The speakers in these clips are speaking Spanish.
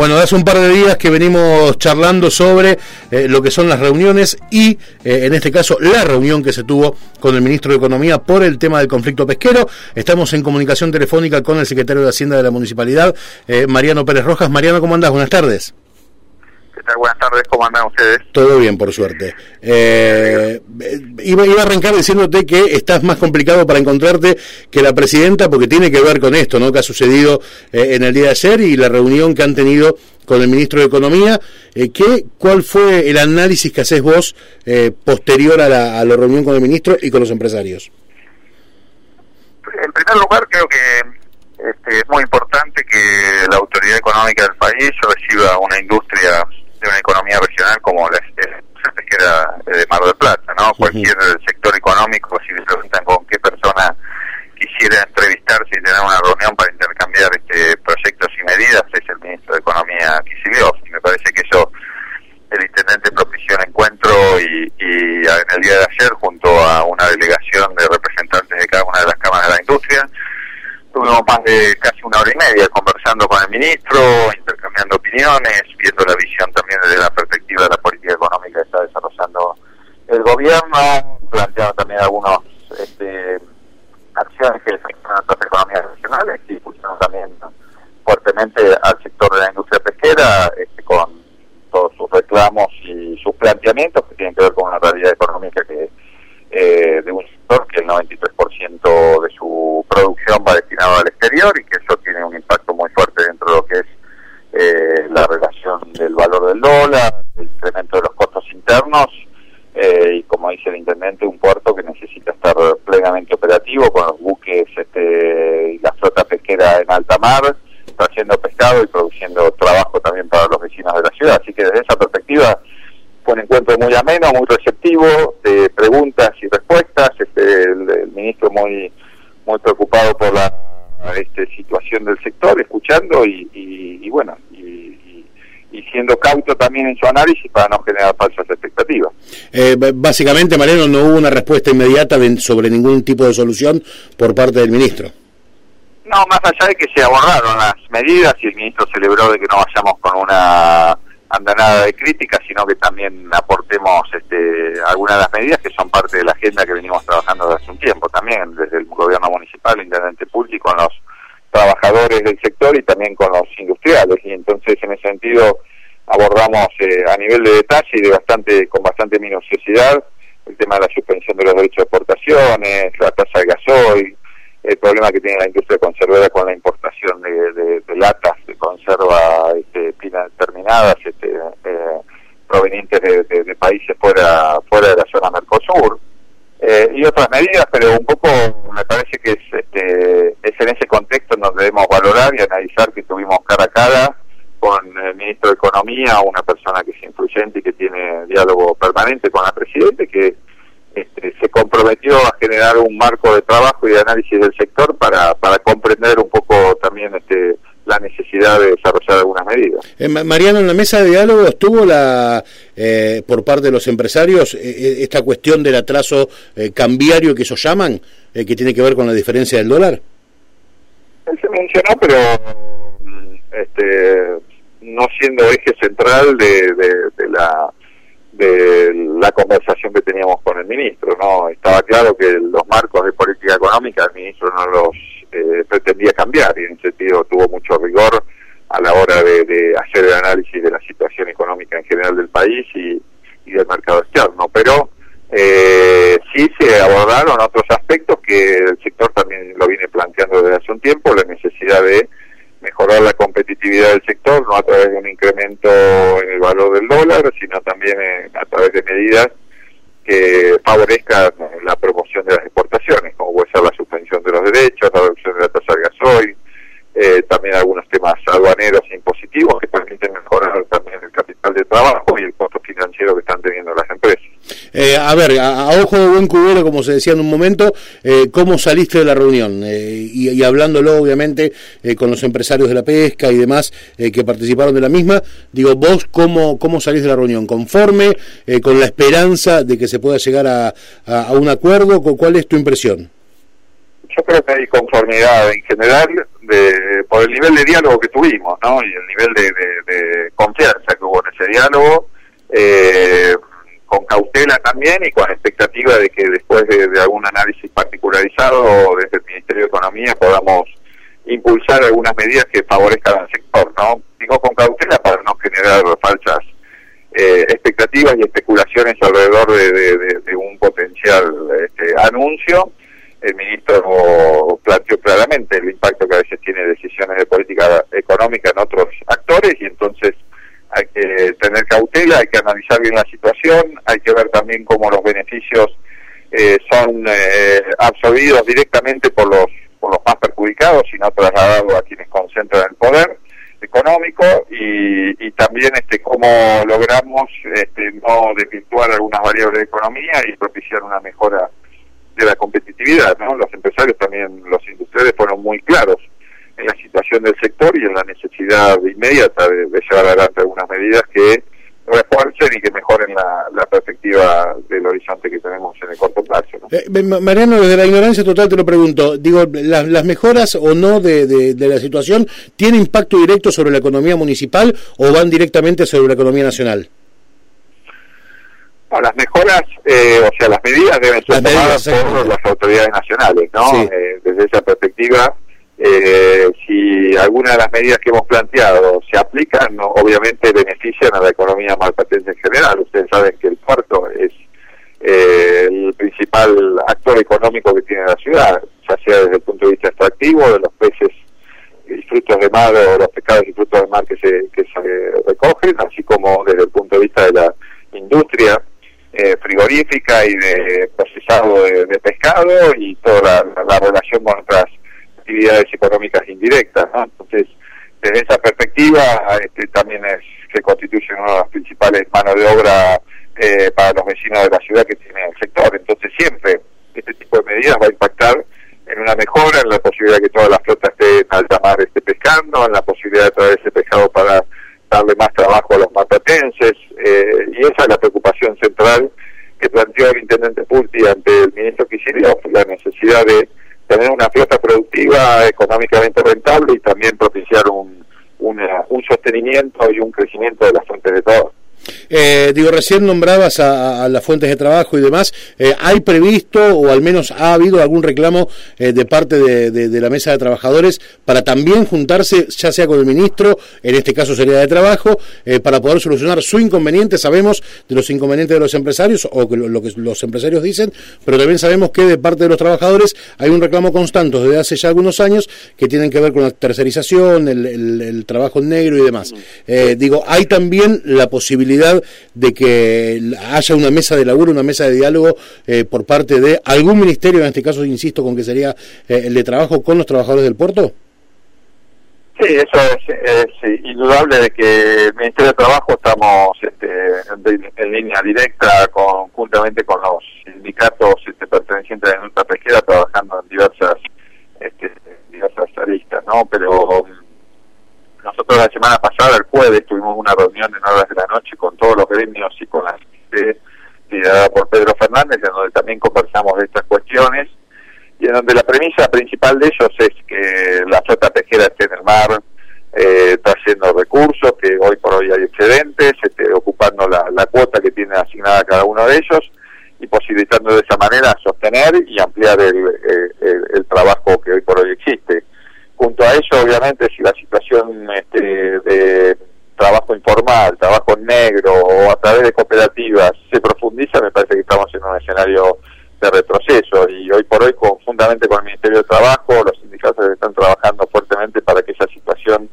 Bueno, hace un par de días que venimos charlando sobre eh, lo que son las reuniones y, eh, en este caso, la reunión que se tuvo con el ministro de Economía por el tema del conflicto pesquero. Estamos en comunicación telefónica con el secretario de Hacienda de la Municipalidad, eh, Mariano Pérez Rojas. Mariano, ¿cómo andás? Buenas tardes. Buenas tardes, ¿cómo andan ustedes? Todo bien, por suerte. Eh, iba, a arrancar diciéndote que estás más complicado para encontrarte que la presidenta, porque tiene que ver con esto, ¿no? Que ha sucedido eh, en el día de ayer y la reunión que han tenido con el ministro de Economía. Eh, ¿qué, ¿Cuál fue el análisis que haces vos eh, posterior a la, a la reunión con el ministro y con los empresarios? En primer lugar, creo que este, es muy importante que la autoridad económica del país reciba una industria de una economía regional como la pesquera de Mar del Plata, ¿no? Cualquier sector económico, si le preguntan con qué persona quisiera entrevistarse y tener una reunión para intercambiar este, proyectos y medidas, es el ministro de Economía Kicillof. Y me parece que eso el intendente propició un encuentro y, y en el día de ayer, junto a una delegación de representantes de cada una de las cámaras de la industria, tuvimos más de casi una hora y media conversando con el ministro, intercambiando opiniones, viendo la visión también desde la perspectiva de la política económica que está desarrollando el gobierno, planteando también algunas este, acciones que afectan a las economías regionales y pusieron también fuertemente al sector de la industria pesquera este, con todos sus reclamos y sus planteamientos que tienen que ver con una realidad económica que eh, de un sector que el 93% de su producción va destinado al exterior y que eso tiene un impacto muy fuerte dentro de lo que es eh, la relación del valor del dólar, el incremento de los costos internos eh, y como dice el intendente, un puerto que necesita estar plenamente operativo con los buques este, y la flota pesquera en alta mar, trayendo pescado y produciendo trabajo también para los vecinos de la ciudad. Así que desde esa perspectiva fue un encuentro muy ameno, muy receptivo, de preguntas y respuestas, este, el, ministro muy muy preocupado por la este, situación del sector, escuchando y, y, bueno, y, y, siendo cauto también en su análisis para no generar falsas expectativas. Eh, básicamente, Mariano, no hubo una respuesta inmediata sobre ningún tipo de solución por parte del ministro. No, más allá de que se abordaron las medidas y el ministro celebró de que no vayamos con una andanada de críticas, sino que también aportemos este, algunas de las medidas que son parte de la agenda que venimos trabajando desde hace un tiempo también, desde el gobierno municipal, el intendente público, con los trabajadores del sector y también con los industriales. Y entonces, en ese sentido, abordamos eh, a nivel de detalle y de bastante con bastante minuciosidad el tema de la suspensión de los derechos de exportaciones, la tasa de gasoil, el problema que tiene la industria conservadora con la importación de, latas de conserva este, terminadas este, eh, provenientes de, países fuera fuera de la zona Mercosur eh, y otras medidas, pero un poco me parece que es, este, es en ese contexto donde debemos valorar y analizar que tuvimos cara a cara con el ministro de Economía, una persona que es influyente y que tiene diálogo permanente con la Presidente, que este, se comprometió a generar un marco de trabajo y de análisis del sector para, para comprender un poco también este, la necesidad de desarrollar algunas medidas. Eh, Mariano, en la mesa de diálogo estuvo la eh, por parte de los empresarios eh, esta cuestión del atraso cambiario que ellos llaman, que tiene que ver con la diferencia del dólar. Él se mencionó, pero este, no siendo eje central de, de la de la conversación que teníamos con el ministro, ¿no? Estaba claro que los marcos de política económica el ministro no los eh, pretendía cambiar y en ese sentido tuvo mucho rigor a la hora de, hacer el análisis de la situación económica en general del país y, del mercado externo. Pero eh, sí se abordaron otros aspectos que el sector también lo viene planteando desde hace un tiempo, la necesidad de mejorar la competitividad del sector, no a través de un incremento en el valor del dólar, sino también a través de medidas que favorezcan la promoción de las exportaciones, como puede ser la suspensión de los derechos, la reducción de la tasa de gasoil, eh, también algunos temas aduaneros e impositivos que permiten mejorar también el capital de trabajo y el costo financiero que están teniendo las empresas. Eh, a ver, a, ojo de buen cubero, como se decía en un momento, eh, ¿cómo saliste de la reunión? Eh, y, hablándolo, obviamente, con los empresarios de la pesca y demás que participaron de la misma, digo, vos, ¿cómo, cómo salís de la reunión? ¿Conforme? ¿Con la esperanza de que se pueda llegar a, a un acuerdo? ¿Cuál es tu impresión? yo creo que hay conformidad en general de, por el nivel de diálogo que tuvimos, ¿no? Y el nivel de, confianza que hubo en ese diálogo, eh, con cautela también y con expectativa de que después de, algún análisis particularizado desde el Ministerio de Economía podamos impulsar algunas medidas que favorezcan al sector, ¿no? Digo con cautela para no generar falsas eh, expectativas y especulaciones alrededor de, un potencial este, anuncio el ministro planteó claramente el impacto que a veces tiene decisiones de política económica en otros actores y entonces hay que tener cautela, hay que analizar bien la situación, hay que ver también cómo los beneficios eh, son eh, absorbidos directamente por los por los más perjudicados y no trasladados a quienes concentran el poder económico y, y también este cómo logramos este, no desvirtuar algunas variables de economía y propiciar una mejora de la competitividad, ¿no? Los empresarios también, los industriales fueron muy claros en la situación del sector y en la necesidad inmediata de, llevar adelante algunas medidas que refuercen y que mejoren la, perspectiva del horizonte que tenemos en el corto plazo. Eh, Mariano, desde la ignorancia total te lo pregunto, digo, ¿las, mejoras o no de, de, la situación tienen impacto directo sobre la economía municipal o van directamente sobre la economía nacional? las mejoras, eh, o sea, las medidas deben ser tomadas por las autoridades nacionales, ¿no? Eh, desde esa perspectiva, eh, si alguna de las medidas que hemos planteado se aplican, obviamente benefician a la economía malpatense en general. Ustedes saben que el puerto es el principal actor económico que tiene la ciudad, ya sea desde el punto de vista extractivo, de los peces y frutos de mar o los pescados y frutos de mar que se, que se recogen, así como desde el punto de vista de la industria eh, frigorífica y de procesado de, pescado y toda la, relación con otras actividades económicas indirectas. Entonces, desde esa perspectiva, este, también es que constituye una de las principales manos de obra eh, para los vecinos de la ciudad que tiene el sector. Entonces, siempre este tipo de medidas va a impactar en una mejora, en la posibilidad de que toda la flota esté en alta mar esté pescando, en la posibilidad de traer ese pescado para darle más trabajo a los matatenses, eh, y esa es la preocupación central que planteó el intendente Pulti ante el ministro Kicillof, la necesidad de económicamente rentable y también propiciar un, un sostenimiento y un crecimiento de las fuentes de trabajo. Eh, digo, recién nombrabas a, las fuentes de trabajo y demás. Eh, ¿Hay previsto o al menos ha habido algún reclamo eh, de parte de, la mesa de trabajadores para también juntarse, ya sea con el ministro, en este caso sería de trabajo, para poder solucionar su inconveniente? Sabemos de los inconvenientes de los empresarios o lo que los empresarios dicen, pero también sabemos que de parte de los trabajadores hay un reclamo constante desde hace ya algunos años que tienen que ver con la tercerización, el, trabajo negro y demás. digo, hay también la posibilidad de que haya una mesa de laburo, una mesa de diálogo eh, por parte de algún ministerio, en este caso insisto con que sería eh, el de trabajo con los trabajadores del puerto? Sí, eso es, indudable de que el Ministerio de Trabajo estamos este, en, línea directa conjuntamente con los sindicatos este, pertenecientes a la nuestra pesquera trabajando en diversas este, diversas aristas, ¿no? Pero nosotros la semana pasada, el jueves, tuvimos una reunión en horas de la noche con todos los gremios y con la gente liderada por Pedro Fernández, en donde también conversamos de estas cuestiones y en donde la premisa principal de ellos es que la flota pesquera esté en el mar, eh, trayendo recursos, que hoy por hoy hay excedentes, este, ocupando la, cuota que tiene asignada cada uno de ellos y posibilitando de esa manera sostener y ampliar el, el trabajo que hoy por hoy existe. Junto a eso, obviamente, si la situación este, de trabajo informal, trabajo negro o a través de cooperativas se profundiza, me parece que estamos en un escenario de retroceso. Y hoy por hoy conjuntamente con el Ministerio de Trabajo, los sindicatos están trabajando fuertemente para que esa situación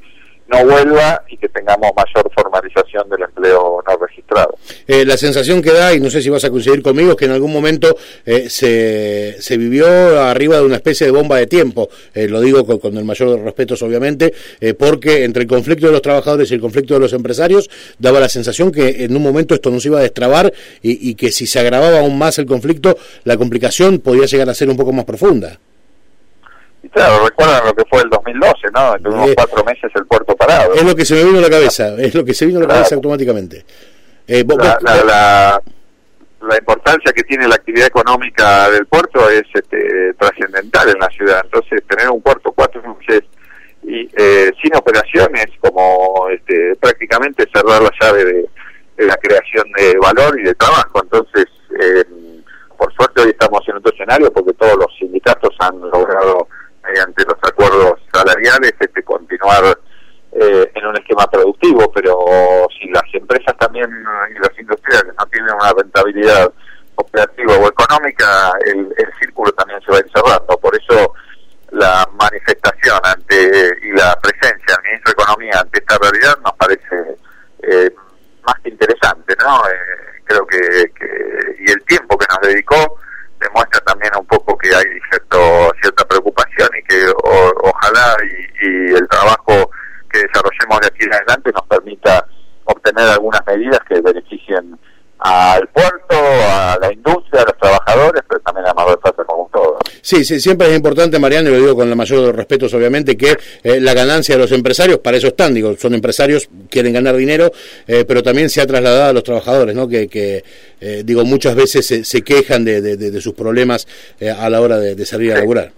no vuelva y que tengamos mayor formalización del empleo no registrado. Eh, la sensación que da, y no sé si vas a coincidir conmigo, es que en algún momento eh, se, se vivió arriba de una especie de bomba de tiempo, eh, lo digo con, el mayor de los respetos obviamente, porque entre el conflicto de los trabajadores y el conflicto de los empresarios daba la sensación que en un momento esto no se iba a destrabar y, y que si se agravaba aún más el conflicto, la complicación podía llegar a ser un poco más profunda. Claro, recuerdan lo que fue el 2012, ¿no? Tuvimos cuatro meses el puerto parado. Es lo que se me vino a la cabeza, es lo que se vino a la cabeza automáticamente. Eh, la, la importancia que tiene la actividad económica del puerto es este, trascendental en la ciudad. Entonces, tener un puerto cuatro meses y eh, sin operaciones, como este, prácticamente cerrar la llave de, la creación de valor y de trabajo. Entonces, eh, por suerte hoy estamos en otro escenario porque todos los sindicatos han logrado, mediante los acuerdos salariales, este, continuar eh, en un esquema productivo, pero si las empresas también y las industriales no tienen una rentabilidad operativa o económica, el, el círculo también se va encerrando. Por eso la manifestación ante y la presencia del ministro de Economía ante esta realidad nos parece eh, más que interesante, ¿no? Eh, creo que, y el tiempo que nos dedicó demuestra también un poco que hay cierto, cierta preocupación y que ojalá y, el trabajo que desarrollemos de aquí en adelante nos permita obtener algunas medidas que beneficien al puerto, a la industria, a los trabajadores, pero también a Mar del Plata como un todo. Sí, sí, siempre es importante, Mariano, y lo digo con la mayor de los respetos, obviamente, que eh, la ganancia de los empresarios, para eso están, digo, son empresarios, quieren ganar dinero, eh, pero también se ha trasladado a los trabajadores, ¿no? Que, que eh, digo, muchas veces se, se quejan de, de, sus problemas a la hora de, salir a laburar.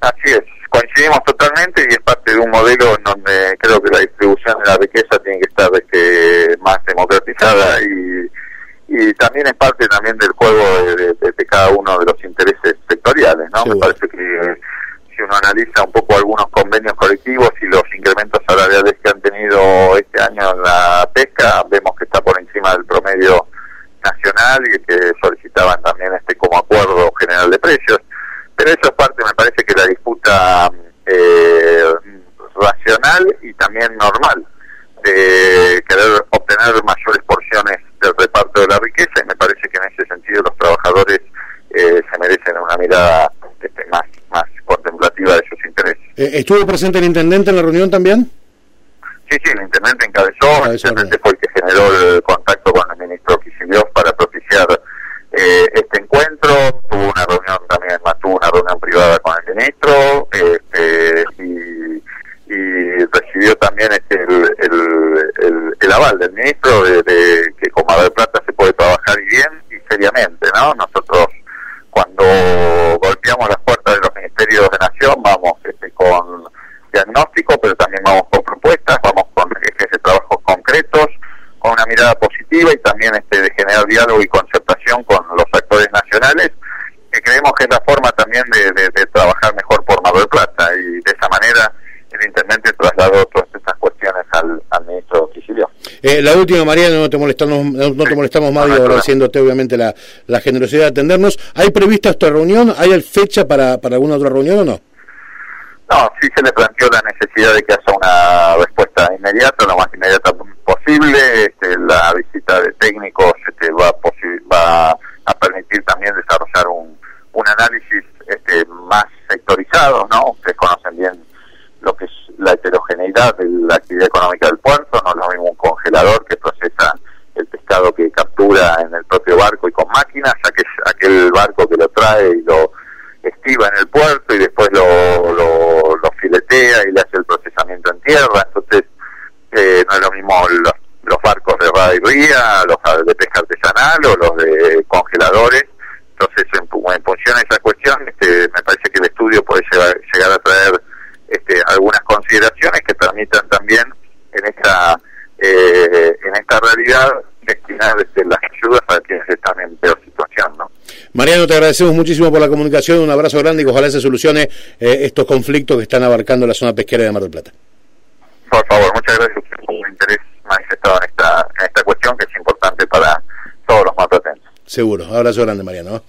Así es, coincidimos totalmente y es parte de un modelo en donde creo que la distribución de la riqueza tiene que estar este, más democratizada y y también es parte también del juego de, cada uno de los intereses sectoriales, ¿no? Me parece que si uno analiza un poco algunos convenios colectivos y los incrementos salariales que han tenido este año en la pesca, vemos que está por encima del promedio nacional y que solicitaban también este como acuerdo general de precios. Pero eso es parte, me parece que la disputa eh, racional y también normal de querer obtener mayores porciones del reparto de la riqueza y me parece que en ese sentido los trabajadores eh, se merecen una mirada este, más, más contemplativa de sus intereses. Eh, ¿Estuvo presente el intendente en la reunión también? Sí, sí, el intendente encabezó, el intendente fue el que generó el contacto con el ministro Kicillof para propiciar eh, este encuentro, tuvo una reunión también, tuvo una reunión privada con el ministro este, y, y recibió también este, el, el, el, aval del ministro de, de que Mar del Plata se puede trabajar bien y seriamente, ¿no? Nosotros cuando golpeamos las puertas de los ministerios de Nación vamos este, con diagnóstico, pero también vamos con propuestas, vamos con ejes de trabajos concretos, con una mirada positiva y también este, de generar diálogo y concertación con los actores nacionales, que creemos que es la forma también de, de trabajar mejor por Mar del Plata y de esa manera el intendente trasladó todas estas cuestiones al, al ministro Kicillof. Eh, la última, María, no te molestamos, no, te molestamos más, agradeciéndote obviamente la, la, generosidad de atendernos. ¿Hay prevista esta reunión? ¿Hay fecha para, para alguna otra reunión o no? No, sí se le planteó la necesidad de que haya una respuesta inmediata, lo más inmediata posible. Este, la visita de técnicos este, va, va a permitir también desarrollar un, un análisis este, más sectorizado, ¿no? Ustedes conocen bien lo que es la heterogeneidad de la actividad económica del puerto, no es lo mismo un congelador que procesa el pescado que captura en el propio barco y con máquinas, ya que aquel barco que lo trae y lo estiva en el puerto y después lo, filetea y le hace el procesamiento en tierra, entonces eh, no es lo mismo los, los barcos de rada y ría, los de pesca artesanal o los de congeladores, entonces en, en función de esa cuestión este, me parece que el estudio puede llegar, llegar a traer este, algunas consideraciones que permitan también en esta eh, en esta realidad destinar este, las ayudas a quienes están en peor situación. ¿no? Mariano, te agradecemos muchísimo por la comunicación, un abrazo grande y ojalá se solucione eh, estos conflictos que están abarcando la zona pesquera de Mar del Plata. Por favor, muchas gracias por su interés manifestado en esta, en esta cuestión que es importante para todos los marplatenses. Seguro, abrazo grande Mariano.